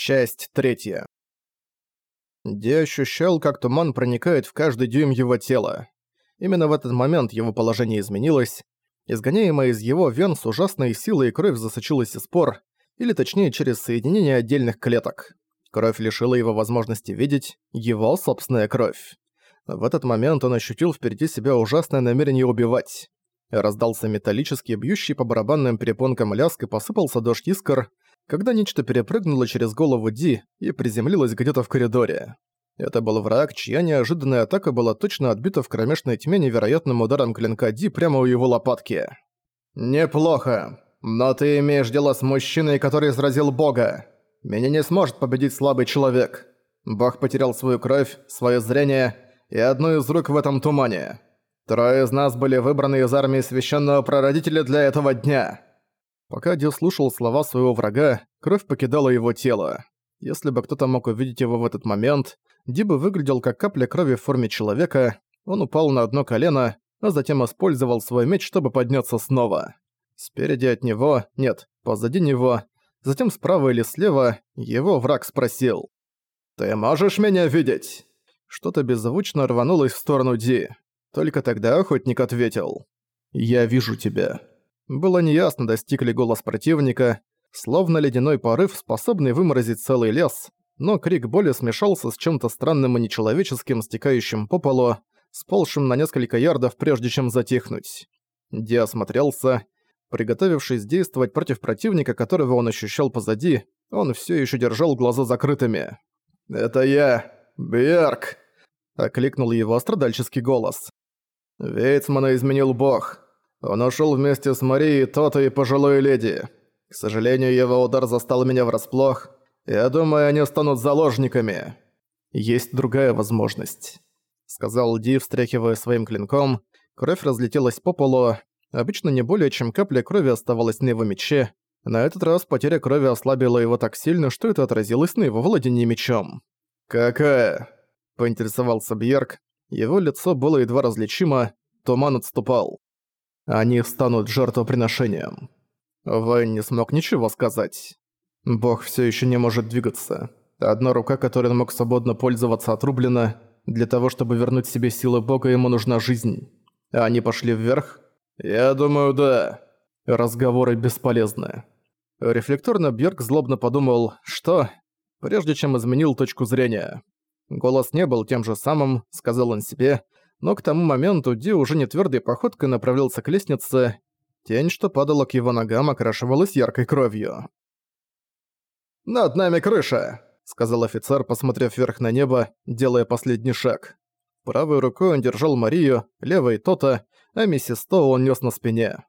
Часть третья. Ди ощущал, как туман проникает в каждый дюйм его тела. Именно в этот момент его положение изменилось. Изгоняемая из его вен с ужасной силой кровь засочилась из пор, или точнее через соединение отдельных клеток. Кровь лишила его возможности видеть его собственная кровь. В этот момент он ощутил впереди себя ужасное намерение убивать. Раздался металлический, бьющий по барабанным перепонкам ляск и посыпался дождь искр, когда нечто перепрыгнуло через голову Ди и приземлилось где-то в коридоре. Это был враг, чья неожиданная атака была точно отбита в кромешной тьме невероятным ударом клинка Ди прямо у его лопатки. «Неплохо, но ты имеешь дело с мужчиной, который сразил Бога. Меня не сможет победить слабый человек. Бог потерял свою кровь, свое зрение и одну из рук в этом тумане. Трое из нас были выбраны из армии священного прародителя для этого дня». Пока Ди слушал слова своего врага, кровь покидала его тело. Если бы кто-то мог увидеть его в этот момент, Ди бы выглядел как капля крови в форме человека, он упал на одно колено, а затем использовал свой меч, чтобы подняться снова. Спереди от него, нет, позади него, затем справа или слева, его враг спросил. «Ты можешь меня видеть?» Что-то беззвучно рванулось в сторону Ди. Только тогда охотник ответил. «Я вижу тебя». Было неясно, достиг ли голос противника, словно ледяной порыв, способный выморозить целый лес, но крик боли смешался с чем-то странным и нечеловеческим, стекающим по полу, сползшим на несколько ярдов, прежде чем затихнуть. Ди осмотрелся. Приготовившись действовать против противника, которого он ощущал позади, он все еще держал глаза закрытыми. «Это я, Бьерк!» — окликнул его страдальческий голос. «Вейцмана изменил бог. Он ушел вместе с Марией, Тотой и пожилой леди. К сожалению, его удар застал меня врасплох. Я думаю, они станут заложниками. Есть другая возможность», — сказал Ди, встряхивая своим клинком. Кровь разлетелась по полу. Обычно не более чем капля крови оставалась на его мече. На этот раз потеря крови ослабила его так сильно, что это отразилось на его владении мечом. «Какая?» — поинтересовался Бьерк. Его лицо было едва различимо, туман отступал. Они станут жертвоприношением. Вайн не смог ничего сказать. Бог все еще не может двигаться. Одна рука, которой он мог свободно пользоваться, отрублена. Для того, чтобы вернуть себе силы Бога, ему нужна жизнь. А они пошли вверх? Я думаю, да. Разговоры бесполезны. Рефлекторно Бьерк злобно подумал, что... Прежде чем изменил точку зрения. Голос не был тем же самым, сказал он себе, но к тому моменту Ди уже не твердой походкой направлялся к лестнице. Тень, что падала к его ногам, окрашивалась яркой кровью. «Над нами крыша!» — сказал офицер, посмотрев вверх на небо, делая последний шаг. Правой рукой он держал Марию, левой — Тота, а миссис Тоу он нес на спине.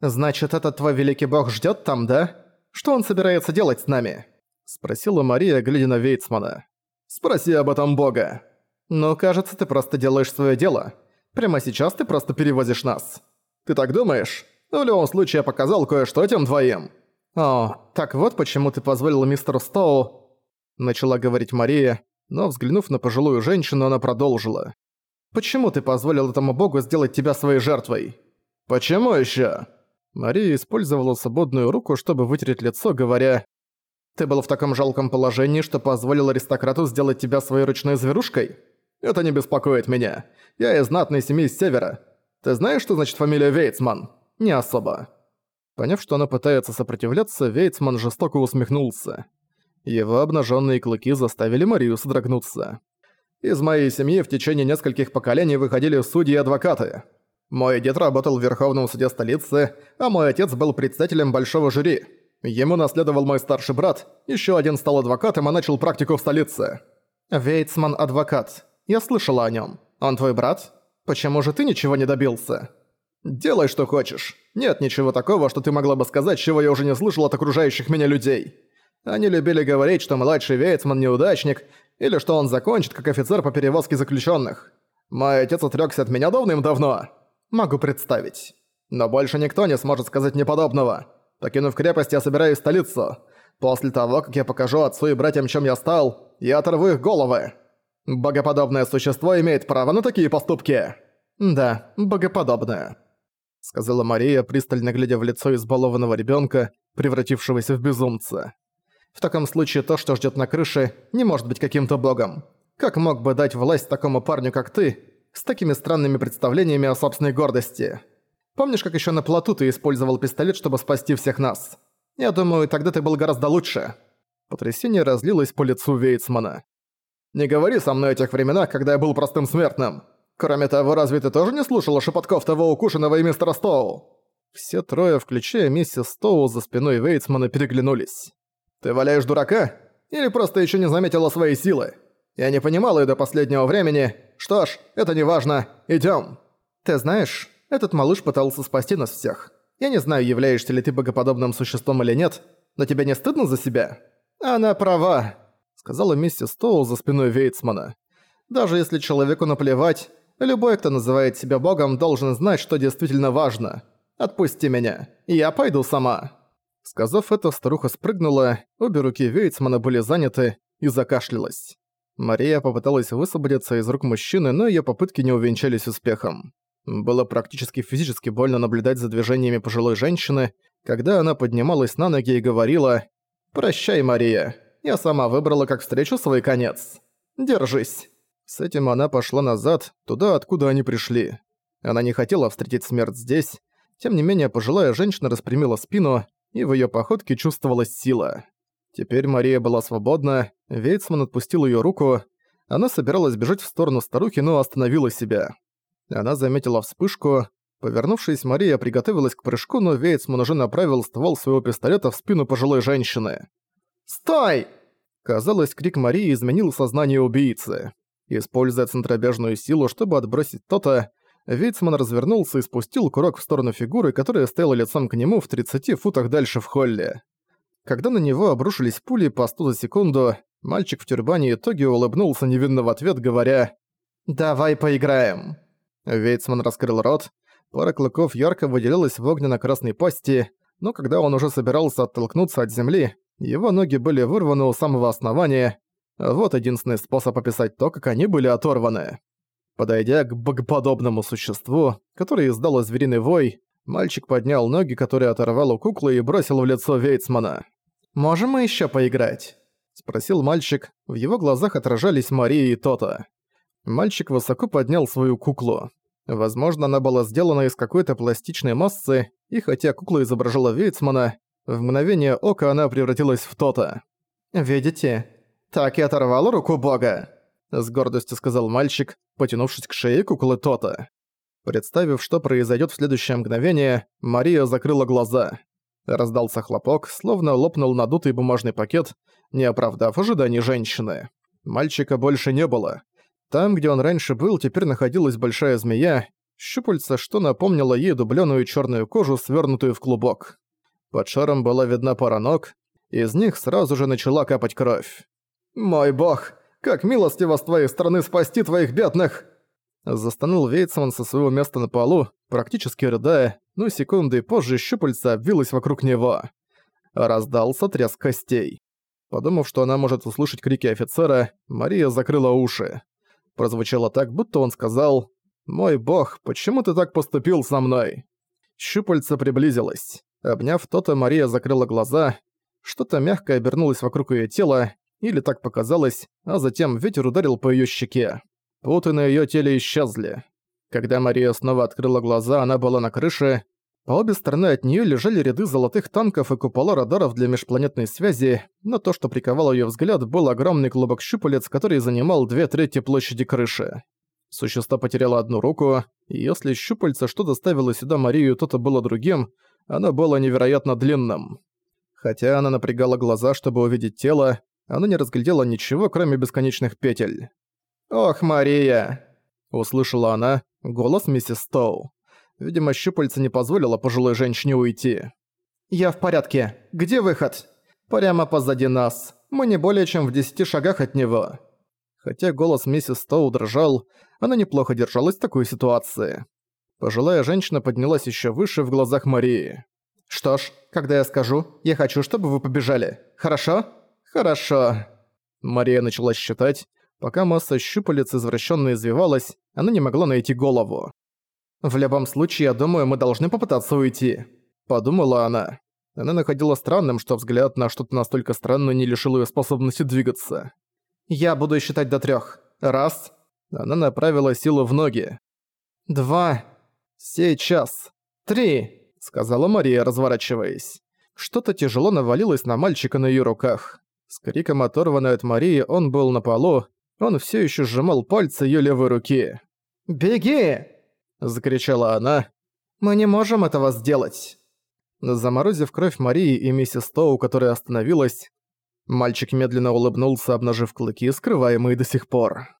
«Значит, этот твой великий бог ждет там, да? Что он собирается делать с нами?» — спросила Мария, глядя на Вейцмана. «Спроси об этом бога!» «Ну, кажется, ты просто делаешь свое дело. Прямо сейчас ты просто перевозишь нас. Ты так думаешь? В любом случае, я показал кое-что этим двоим». «О, так вот почему ты позволила мистеру Стоу...» Начала говорить Мария, но, взглянув на пожилую женщину, она продолжила. «Почему ты позволил этому богу сделать тебя своей жертвой?» «Почему ещё?» Мария использовала свободную руку, чтобы вытереть лицо, говоря «Ты был в таком жалком положении, что позволил аристократу сделать тебя своей ручной зверушкой?» Это не беспокоит меня. Я из знатной семьи с севера. Ты знаешь, что значит фамилия Вейцман? Не особо». Поняв, что она пытается сопротивляться, Вейцман жестоко усмехнулся. Его обнаженные клыки заставили Марию содрогнуться. «Из моей семьи в течение нескольких поколений выходили судьи и адвокаты. Мой дед работал в Верховном суде столицы, а мой отец был председателем большого жюри. Ему наследовал мой старший брат, еще один стал адвокатом и начал практику в столице». «Вейцман – адвокат. Я слышала о нем. Он твой брат? Почему же ты ничего не добился? Делай, что хочешь. Нет ничего такого, что ты могла бы сказать, чего я уже не слышал от окружающих меня людей. Они любили говорить, что младший Вейцман неудачник, или что он закончит как офицер по перевозке заключенных. Мой отец отрёкся от меня давным-давно. Могу представить. Но больше никто не сможет сказать мне подобного. Покинув крепость, я собираюсь в столицу. После того, как я покажу отцу и братьям, чем я стал, я оторву их головы. «Богоподобное существо имеет право на такие поступки!» «Да, богоподобное», — сказала Мария, пристально глядя в лицо избалованного ребенка, превратившегося в безумца. В таком случае то, что ждет на крыше, не может быть каким-то богом. Как мог бы дать власть такому парню, как ты, с такими странными представлениями о собственной гордости? Помнишь, как еще на плоту ты использовал пистолет, чтобы спасти всех нас? Я думаю, тогда ты был гораздо лучше». Потрясение разлилось по лицу Вейцмана. «Не говори со мной о тех временах, когда я был простым смертным. Кроме того, разве ты тоже не слушала шепотков того укушенного и мистера Стоу?» Все трое, включая миссис Стоу за спиной Вейцмана, переглянулись. «Ты валяешь дурака? Или просто еще не заметила своей силы? Я не понимал ее до последнего времени. Что ж, это не важно. Идем. Ты знаешь, этот малыш пытался спасти нас всех. Я не знаю, являешься ли ты богоподобным существом или нет, но тебе не стыдно за себя? Она права, сказала миссис Стоу за спиной Вейцмана. Даже если человеку наплевать, любой, кто называет себя богом, должен знать, что действительно важно. Отпусти меня, я пойду сама. Сказав это, старуха спрыгнула, обе руки Вейцмана были заняты и закашлялась. Мария попыталась высвободиться из рук мужчины, но её попытки не увенчались успехом. Было практически физически больно наблюдать за движениями пожилой женщины, когда она поднималась на ноги и говорила «Прощай, Мария, я сама выбрала, как встречу свой конец. Держись». С этим она пошла назад, туда, откуда они пришли. Она не хотела встретить смерть здесь, тем не менее пожилая женщина распрямила спину, и в её походке чувствовалась сила. Теперь Мария была свободна, Вейцман отпустил её руку, она собиралась бежать в сторону старухи, но остановила себя. Она заметила вспышку. Повернувшись, Мария приготовилась к прыжку, но Вейцман уже направил ствол своего пистолета в спину пожилой женщины. «Стой!» Казалось, крик Марии изменил сознание убийцы. Используя центробежную силу, чтобы отбросить то-то, Вейцман развернулся и спустил курок в сторону фигуры, которая стояла лицом к нему в 30 футах дальше в холле. Когда на него обрушились пули по 100 за секунду, мальчик в тюрбане итоге улыбнулся невинно в ответ, говоря «Давай поиграем». Вейцман раскрыл рот. Пара клыков ярко выделялась в огненно-красной пасти, но когда он уже собирался оттолкнуться от земли, его ноги были вырваны у самого основания. Вот единственный способ описать то, как они были оторваны. Подойдя к богоподобному существу, которое издало звериный вой, мальчик поднял ноги, которые оторвал у куклы и бросил в лицо Вейцмана. «Можем мы ещё поиграть?» – спросил мальчик. В его глазах отражались Мария и Тота. Мальчик высоко поднял свою куклу. Возможно, она была сделана из какой-то пластичной массы, и хотя кукла изображала Вейцмана, в мгновение ока она превратилась в то-то. «Видите? Так и оторвал руку бога!» С гордостью сказал мальчик, потянувшись к шее куклы то-то. Представив, что произойдет в следующее мгновение, Мария закрыла глаза. Раздался хлопок, словно лопнул надутый бумажный пакет, не оправдав ожиданий женщины. Мальчика больше не было. Там, где он раньше был, теперь находилась большая змея, щупальца, что напомнило ей дублёную чёрную кожу, свёрнутую в клубок. Под шаром была видна пара ног, из них сразу же начала капать кровь. «Мой бог, как милостиво с твоей стороны спасти твоих бедных!» Застонул Вейцман со своего места на полу, практически рыдая, но секунды позже щупальца обвилось вокруг него. Раздался треск костей. Подумав, что она может услышать крики офицера, Мария закрыла уши прозвучало так, будто он сказал «Мой бог, почему ты так поступил со мной?» Щупальце приблизилось. Обняв то-то, Мария закрыла глаза. Что-то мягкое обернулось вокруг её тела, или так показалось, а затем ветер ударил по её щеке. Путы на её теле исчезли. Когда Мария снова открыла глаза, она была на крыше. По обе стороны от неё лежали ряды золотых танков и купола радаров для межпланетной связи, но то, что приковало её взгляд, был огромный клубок щупалец, который занимал две трети площади крыши. Существо потеряло одну руку, и если щупальце что доставило сюда Марию, то-то было другим, оно было невероятно длинным. Хотя она напрягала глаза, чтобы увидеть тело, она не разглядела ничего, кроме бесконечных петель. «Ох, Мария!» — услышала она голос миссис Стоу. Видимо, щупальце не позволило пожилой женщине уйти. «Я в порядке. Где выход?» «Прямо позади нас. Мы не более чем в десяти шагах от него». Хотя голос миссис Стоу дрожал, она неплохо держалась в такой ситуации. Пожилая женщина поднялась еще выше в глазах Марии. «Что ж, когда я скажу, я хочу, чтобы вы побежали. Хорошо?» «Хорошо». Мария начала считать. Пока масса щупалец извращенно извивалась, она не могла найти голову. «В любом случае, я думаю, мы должны попытаться уйти», — подумала она. Она находила странным, что взгляд на что-то настолько странное не лишил её способности двигаться. «Я буду считать до трёх. Раз». Она направила силу в ноги. «Два. Сейчас. Три», — сказала Мария, разворачиваясь. Что-то тяжело навалилось на мальчика на её руках. С криком оторванной от Марии он был на полу, он всё ещё сжимал пальцы её левой руки. «Беги!» — закричала она. «Мы не можем этого сделать!» Заморозив кровь Марии и миссис Тоу, которая остановилась, мальчик медленно улыбнулся, обнажив клыки, скрываемые до сих пор.